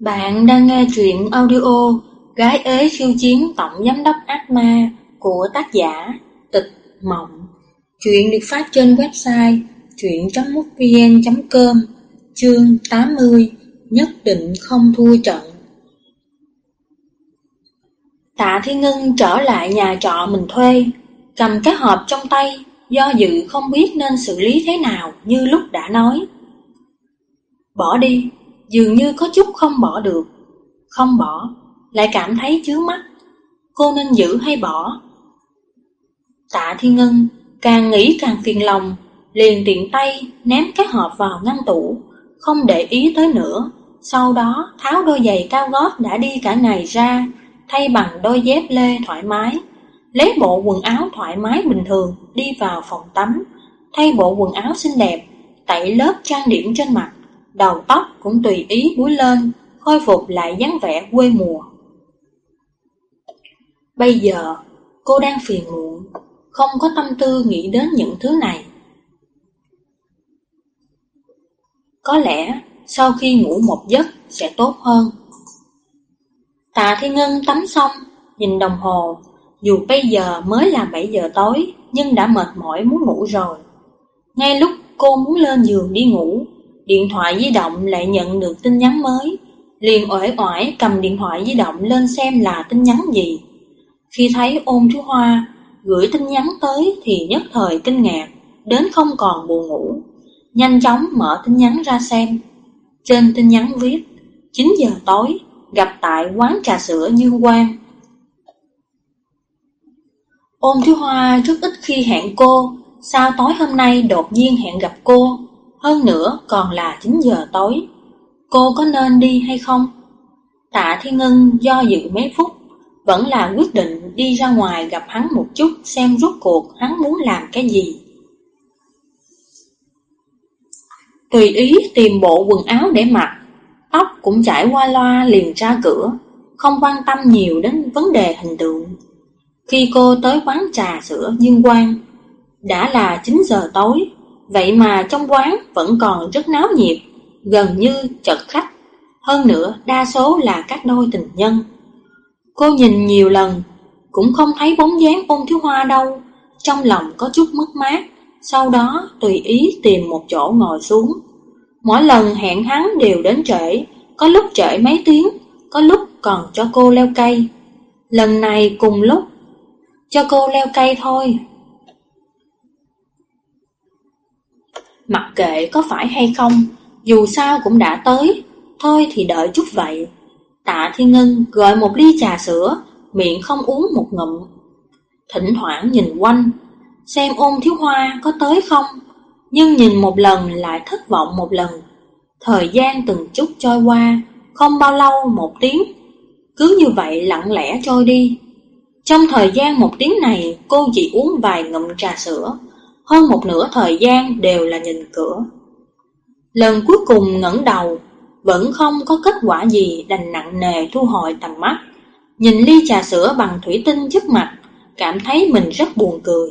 Bạn đang nghe truyện audio Gái ế khiêu chiến tổng giám đốc ác ma của tác giả Tịch Mộng. Truyện được phát trên website truyện.mútvn.com Chương 80 Nhất định không thua trận Tạ Thiên Ngân trở lại nhà trọ mình thuê, Cầm cái hộp trong tay, Do dự không biết nên xử lý thế nào như lúc đã nói Bỏ đi dường như có chút không bỏ được. Không bỏ, lại cảm thấy chướng mắt. Cô nên giữ hay bỏ? Tạ Thiên Ngân càng nghĩ càng phiền lòng, liền tiện tay ném cái hộp vào ngăn tủ, không để ý tới nữa. Sau đó tháo đôi giày cao gót đã đi cả ngày ra, thay bằng đôi dép lê thoải mái. Lấy bộ quần áo thoải mái bình thường đi vào phòng tắm, thay bộ quần áo xinh đẹp, tẩy lớp trang điểm trên mặt, đầu tóc cũng tùy ý búi lên, khôi phục lại dáng vẻ quê mùa. Bây giờ, cô đang phiền muộn, không có tâm tư nghĩ đến những thứ này. Có lẽ sau khi ngủ một giấc sẽ tốt hơn. Tạ Thiên Ngân tắm xong, nhìn đồng hồ, dù bây giờ mới là 7 giờ tối nhưng đã mệt mỏi muốn ngủ rồi. Ngay lúc cô muốn lên giường đi ngủ điện thoại di động lại nhận được tin nhắn mới, liền uể oải cầm điện thoại di động lên xem là tin nhắn gì. Khi thấy ôn chú Hoa gửi tin nhắn tới thì nhất thời kinh ngạc, đến không còn buồn ngủ. Nhanh chóng mở tin nhắn ra xem. Trên tin nhắn viết, 9 giờ tối, gặp tại quán trà sữa Như Quang. Ôn Thiếu Hoa rất ít khi hẹn cô, sao tối hôm nay đột nhiên hẹn gặp cô, hơn nữa còn là 9 giờ tối. Cô có nên đi hay không? Tạ Thiên Ngân do dự mấy phút, vẫn là quyết định đi ra ngoài gặp hắn một chút xem rốt cuộc hắn muốn làm cái gì. Tùy ý tìm bộ quần áo để mặc, tóc cũng chảy qua loa liền ra cửa, không quan tâm nhiều đến vấn đề hình tượng. Khi cô tới quán trà sữa Dương Quang, đã là 9 giờ tối, Vậy mà trong quán vẫn còn rất náo nhiệt, gần như chật khách. Hơn nữa, đa số là các đôi tình nhân. Cô nhìn nhiều lần, cũng không thấy bóng dáng ôn thiếu hoa đâu. Trong lòng có chút mất mát, sau đó tùy ý tìm một chỗ ngồi xuống. Mỗi lần hẹn hắn đều đến trễ, có lúc trễ mấy tiếng, có lúc còn cho cô leo cây. Lần này cùng lúc, cho cô leo cây thôi. Mặc kệ có phải hay không, dù sao cũng đã tới, thôi thì đợi chút vậy. Tạ Thiên Ngân gọi một ly trà sữa, miệng không uống một ngụm. Thỉnh thoảng nhìn quanh, xem ôn thiếu hoa có tới không, nhưng nhìn một lần lại thất vọng một lần. Thời gian từng chút trôi qua, không bao lâu một tiếng, cứ như vậy lặng lẽ trôi đi. Trong thời gian một tiếng này, cô chỉ uống vài ngụm trà sữa, hơn một nửa thời gian đều là nhìn cửa. Lần cuối cùng ngẩng đầu, vẫn không có kết quả gì đành nặng nề thu hồi tầm mắt. Nhìn ly trà sữa bằng thủy tinh trước mặt, cảm thấy mình rất buồn cười.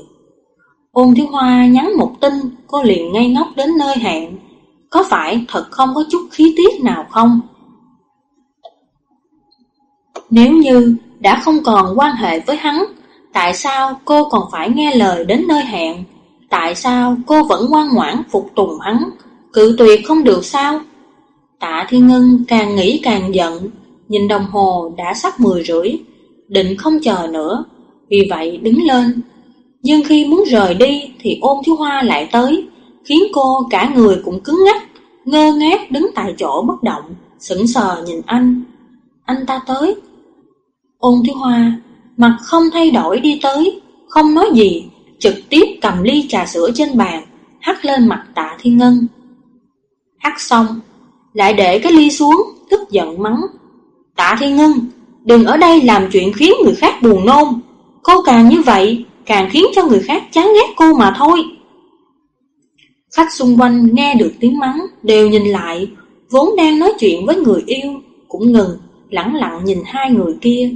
Ôn Thiếu Hoa nhắn một tin, cô liền ngay ngốc đến nơi hẹn. Có phải thật không có chút khí tiết nào không? Nếu như đã không còn quan hệ với hắn, tại sao cô còn phải nghe lời đến nơi hẹn? Tại sao cô vẫn ngoan ngoãn phục tùng hắn, cự tuyệt không được sao? Tạ Thiên Ngân càng nghĩ càng giận, nhìn đồng hồ đã sắp 10 rưỡi, định không chờ nữa, vì vậy đứng lên. Nhưng khi muốn rời đi thì ôn thiếu hoa lại tới, khiến cô cả người cũng cứng ngắc, ngơ ngác đứng tại chỗ bất động, sững sờ nhìn anh. Anh ta tới. Ôn thiếu hoa, mặt không thay đổi đi tới, không nói gì, trực tiếp cầm ly trà sữa trên bàn, hắt lên mặt tạ thiên ngân. Hắt xong, lại để cái ly xuống, tức giận mắng. Tạ thiên ngân, đừng ở đây làm chuyện khiến người khác buồn nôn. Cô càng như vậy, càng khiến cho người khác chán ghét cô mà thôi. Khách xung quanh nghe được tiếng mắng, đều nhìn lại, vốn đang nói chuyện với người yêu, cũng ngừng, lặng lặng nhìn hai người kia.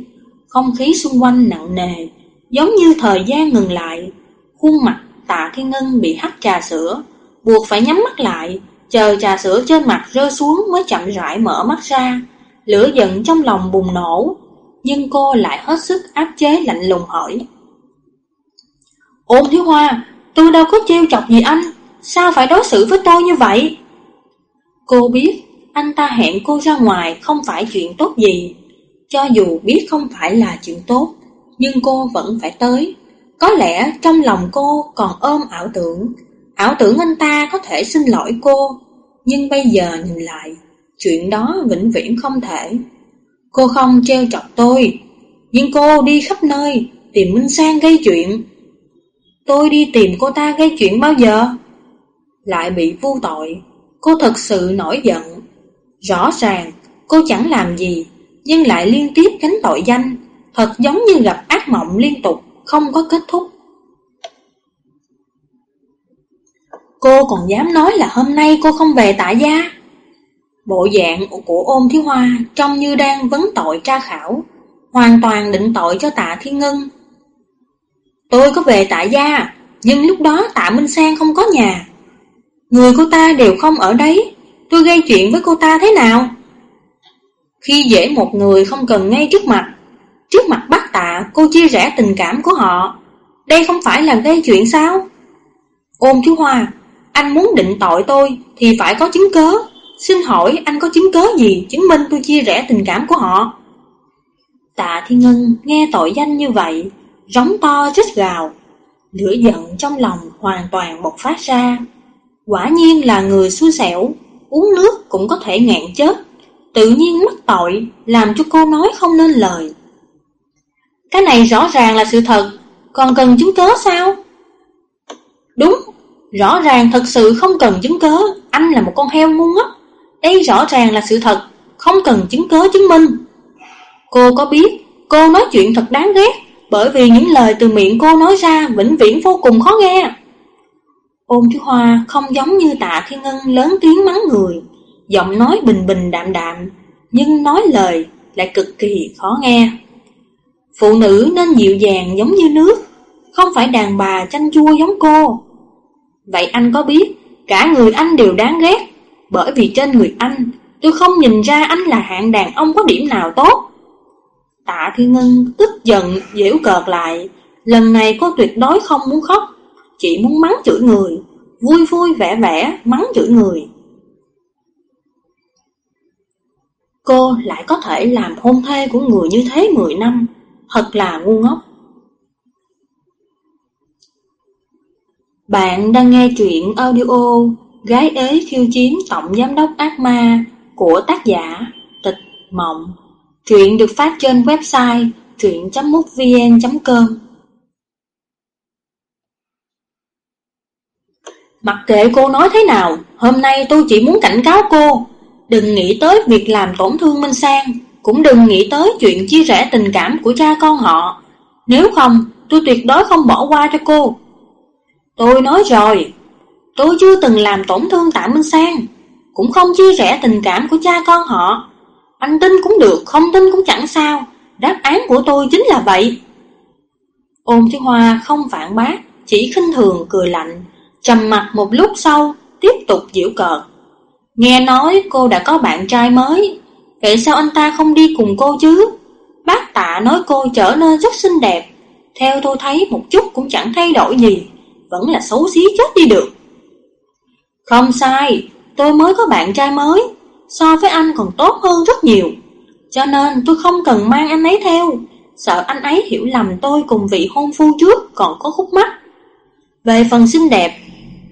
Không khí xung quanh nặng nề, giống như thời gian ngừng lại, Khuôn mặt tạ thiên ngân bị hắt trà sữa, buộc phải nhắm mắt lại, chờ trà sữa trên mặt rơi xuống mới chậm rãi mở mắt ra. Lửa giận trong lòng bùng nổ, nhưng cô lại hết sức áp chế lạnh lùng hỏi. Ôn thiếu hoa, tôi đâu có trêu chọc gì anh, sao phải đối xử với tôi như vậy? Cô biết anh ta hẹn cô ra ngoài không phải chuyện tốt gì, cho dù biết không phải là chuyện tốt, nhưng cô vẫn phải tới. Có lẽ trong lòng cô còn ôm ảo tưởng, ảo tưởng anh ta có thể xin lỗi cô, nhưng bây giờ nhìn lại, chuyện đó vĩnh viễn không thể. Cô không treo chọc tôi, nhưng cô đi khắp nơi tìm Minh Sang gây chuyện. Tôi đi tìm cô ta gây chuyện bao giờ? Lại bị vu tội, cô thật sự nổi giận. Rõ ràng, cô chẳng làm gì, nhưng lại liên tiếp gánh tội danh, thật giống như gặp ác mộng liên tục, không có kết thúc. Cô còn dám nói là hôm nay cô không về tại gia. Bộ dạng của ôm thiếu hoa trông như đang vấn tội tra khảo, hoàn toàn định tội cho tạ thiên ngân. Tôi có về tại gia, nhưng lúc đó tạ Minh Sang không có nhà. Người cô ta đều không ở đấy, tôi gây chuyện với cô ta thế nào? Khi dễ một người không cần ngay trước mặt, trước mặt bác tạ cô chia rẽ tình cảm của họ, đây không phải là gây chuyện sao? Ôm chú hoa, anh muốn định tội tôi thì phải có chứng cớ. Xin hỏi anh có chứng cớ gì chứng minh tôi chia rẽ tình cảm của họ? Tạ Thiên Ngân nghe tội danh như vậy, rống to rít gào. Lửa giận trong lòng hoàn toàn bộc phát ra. Quả nhiên là người xui xẻo, uống nước cũng có thể ngạn chết. Tự nhiên mắc tội, làm cho cô nói không nên lời. Cái này rõ ràng là sự thật, còn cần chứng cớ sao? Đúng, Rõ ràng thật sự không cần chứng cớ, anh là một con heo ngu ngốc. Đây rõ ràng là sự thật, không cần chứng cớ chứng minh. Cô có biết, cô nói chuyện thật đáng ghét, bởi vì những lời từ miệng cô nói ra vĩnh viễn vô cùng khó nghe. Ôn chú Hoa không giống như tạ thiên ngân lớn tiếng mắng người, giọng nói bình bình đạm đạm, nhưng nói lời lại cực kỳ khó nghe. Phụ nữ nên dịu dàng giống như nước, không phải đàn bà chanh chua giống cô. Vậy anh có biết, cả người anh đều đáng ghét, bởi vì trên người anh, tôi không nhìn ra anh là hạng đàn ông có điểm nào tốt. Tạ Thiên Ngân tức giận, dễu cợt lại, lần này cô tuyệt đối không muốn khóc, chỉ muốn mắng chửi người, vui vui vẻ vẻ mắng chửi người. Cô lại có thể làm hôn thê của người như thế 10 năm, thật là ngu ngốc. Bạn đang nghe truyện audio Gái ế khiêu chiến tổng giám đốc ác ma của tác giả Tịch Mộng. Truyện được phát trên website truyện.mútvn.com Mặc kệ cô nói thế nào, hôm nay tôi chỉ muốn cảnh cáo cô. Đừng nghĩ tới việc làm tổn thương Minh Sang, cũng đừng nghĩ tới chuyện chia rẽ tình cảm của cha con họ. Nếu không, tôi tuyệt đối không bỏ qua cho cô. Tôi nói rồi, tôi chưa từng làm tổn thương Tạ Minh Sang, cũng không chia rẽ tình cảm của cha con họ. Anh tin cũng được, không tin cũng chẳng sao, đáp án của tôi chính là vậy. Ôn Thiên Hoa không phản bác, chỉ khinh thường cười lạnh, trầm mặt một lúc sau, tiếp tục giễu cợt. Nghe nói cô đã có bạn trai mới, vậy sao anh ta không đi cùng cô chứ? Bác tạ nói cô trở nên rất xinh đẹp, theo tôi thấy một chút cũng chẳng thay đổi gì vẫn là xấu xí chết đi được. Không sai, tôi mới có bạn trai mới, so với anh còn tốt hơn rất nhiều. Cho nên tôi không cần mang anh ấy theo, sợ anh ấy hiểu lầm tôi cùng vị hôn phu trước còn có khúc mắc. Về phần xinh đẹp,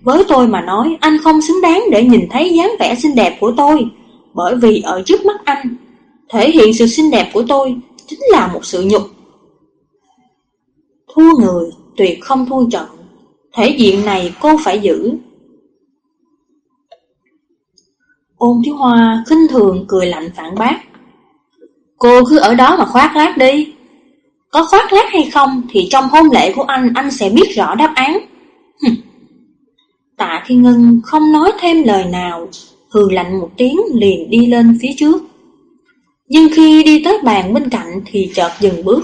với tôi mà nói anh không xứng đáng để nhìn thấy dáng vẻ xinh đẹp của tôi, bởi vì ở trước mắt anh, thể hiện sự xinh đẹp của tôi chính là một sự nhục. Thua người, tuyệt không thua trận. Thể diện này cô phải giữ. Ôn Thiếu Hoa khinh thường cười lạnh phản bác. Cô cứ ở đó mà khoác lác đi. Có khoác lác hay không thì trong hôn lễ của anh anh sẽ biết rõ đáp án. Tạ Thiên Ngân không nói thêm lời nào, hừ lạnh một tiếng liền đi lên phía trước. Nhưng khi đi tới bàn bên cạnh thì chợt dừng bước.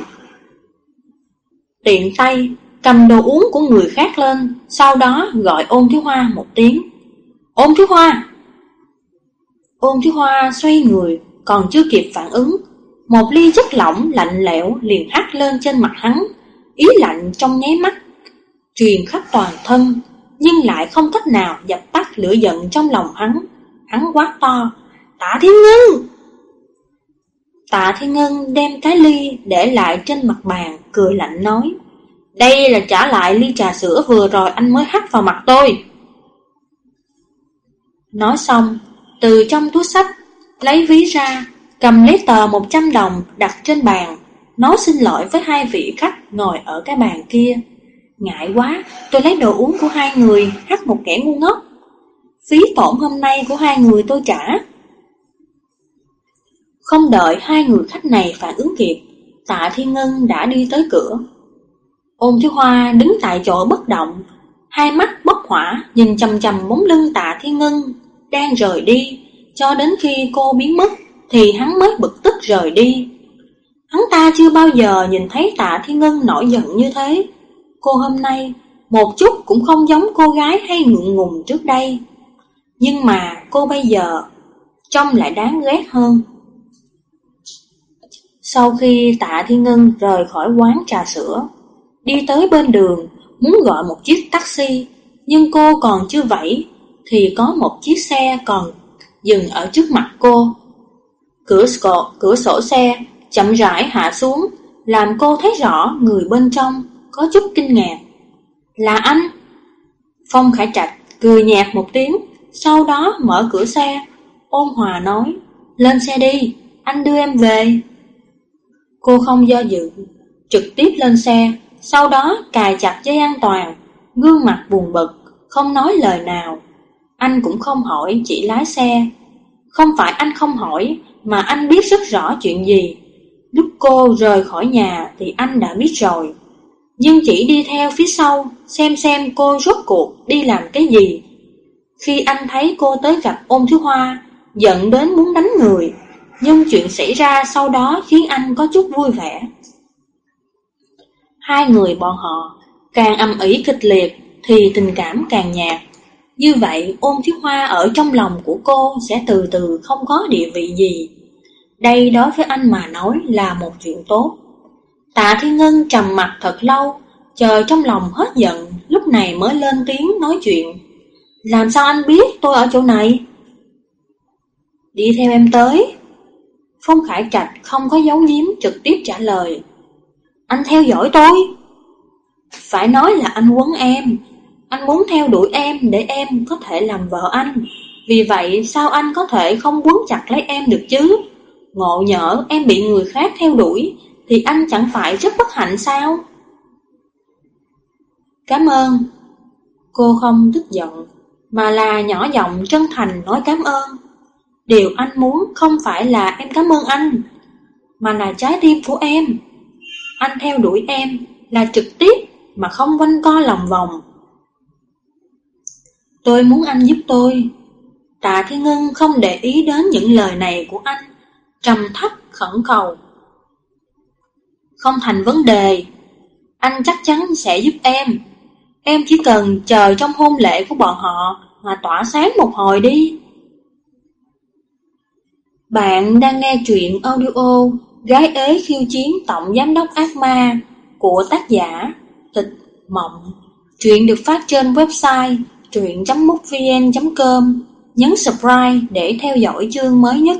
Tiện tay cầm đồ uống của người khác lên, sau đó gọi ôn thiếu hoa một tiếng. Ôn thiếu hoa! Ôn thiếu hoa xoay người, còn chưa kịp phản ứng, một ly chất lỏng lạnh lẽo liền hắt lên trên mặt hắn, ý lạnh trong nháy mắt, truyền khắp toàn thân, nhưng lại không cách nào dập tắt lửa giận trong lòng hắn. Hắn quát to, tạ thiên ngân! Tạ thiên ngân đem cái ly để lại trên mặt bàn, cười lạnh nói, đây là trả lại ly trà sữa vừa rồi anh mới hắt vào mặt tôi. Nói xong, từ trong túi sách, lấy ví ra, cầm lấy tờ 100 đồng đặt trên bàn, nói xin lỗi với hai vị khách ngồi ở cái bàn kia. Ngại quá, tôi lấy đồ uống của hai người, hắt một kẻ ngu ngốc. Phí tổn hôm nay của hai người tôi trả. Không đợi hai người khách này phản ứng kịp, tạ thiên ngân đã đi tới cửa. Ôn thiếu hoa đứng tại chỗ bất động, hai mắt bốc hỏa nhìn chầm chầm bóng lưng tạ thiên ngân đang rời đi, cho đến khi cô biến mất thì hắn mới bực tức rời đi. Hắn ta chưa bao giờ nhìn thấy tạ thiên ngân nổi giận như thế. Cô hôm nay một chút cũng không giống cô gái hay ngượng ngùng trước đây. Nhưng mà cô bây giờ trông lại đáng ghét hơn. Sau khi tạ thiên ngân rời khỏi quán trà sữa, đi tới bên đường, muốn gọi một chiếc taxi, nhưng cô còn chưa vẫy, thì có một chiếc xe còn dừng ở trước mặt cô. Cửa sổ, cửa sổ xe chậm rãi hạ xuống, làm cô thấy rõ người bên trong, có chút kinh ngạc. Là anh! Phong Khải Trạch cười nhạt một tiếng, sau đó mở cửa xe. Ôn hòa nói, lên xe đi, anh đưa em về. Cô không do dự, trực tiếp lên xe, sau đó cài chặt dây an toàn, gương mặt buồn bực, không nói lời nào. Anh cũng không hỏi, chỉ lái xe. Không phải anh không hỏi, mà anh biết rất rõ chuyện gì. Lúc cô rời khỏi nhà thì anh đã biết rồi. Nhưng chỉ đi theo phía sau, xem xem cô rốt cuộc đi làm cái gì. Khi anh thấy cô tới gặp ôn thiếu hoa, giận đến muốn đánh người, nhưng chuyện xảy ra sau đó khiến anh có chút vui vẻ. Hai người bọn họ càng âm ỉ kịch liệt thì tình cảm càng nhạt. Như vậy ôn thiếu hoa ở trong lòng của cô sẽ từ từ không có địa vị gì. Đây đối với anh mà nói là một chuyện tốt. Tạ Thiên Ngân trầm mặt thật lâu, chờ trong lòng hết giận, lúc này mới lên tiếng nói chuyện. Làm sao anh biết tôi ở chỗ này? Đi theo em tới. Phong Khải Trạch không có dấu giếm trực tiếp trả lời. Anh theo dõi tôi. Phải nói là anh quấn em. Anh muốn theo đuổi em để em có thể làm vợ anh. Vì vậy sao anh có thể không quấn chặt lấy em được chứ? Ngộ nhỡ em bị người khác theo đuổi thì anh chẳng phải rất bất hạnh sao? Cảm ơn. Cô không tức giận, mà là nhỏ giọng chân thành nói cảm ơn. Điều anh muốn không phải là em cảm ơn anh, mà là trái tim của em. Anh theo đuổi em là trực tiếp mà không quanh co lòng vòng. Tôi muốn anh giúp tôi. Tạ Thiên Ngân không để ý đến những lời này của anh, trầm thấp khẩn cầu. Không thành vấn đề, anh chắc chắn sẽ giúp em. Em chỉ cần chờ trong hôn lễ của bọn họ mà tỏa sáng một hồi đi. Bạn đang nghe truyện audio Gái ế khiêu chiến tổng giám đốc ác ma của tác giả Tịch Mộng. Truyện được phát trên website truyện.mútvn.com. Nhấn subscribe để theo dõi chương mới nhất.